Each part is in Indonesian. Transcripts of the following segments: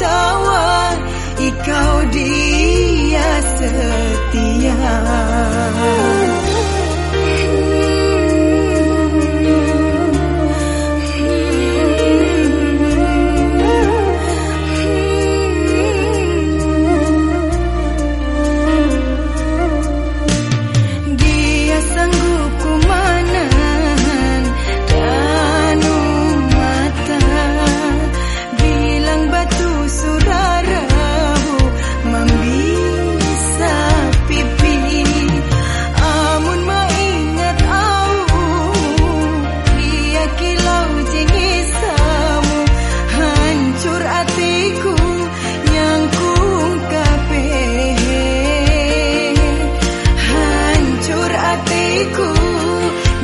tertawan Ikau di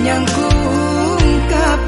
yang kuungkap.